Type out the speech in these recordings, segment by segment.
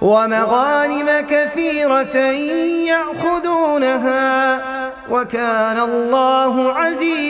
ومغانم كثيرة يأخذونها وكان الله عزيزا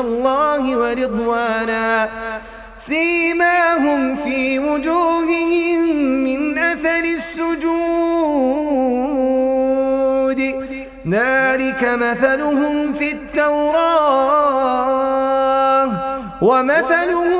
الله ورضوانا. سيماهم في وجوههم من أثر السجود. ذلك مثلهم في التوراة. ومثلهم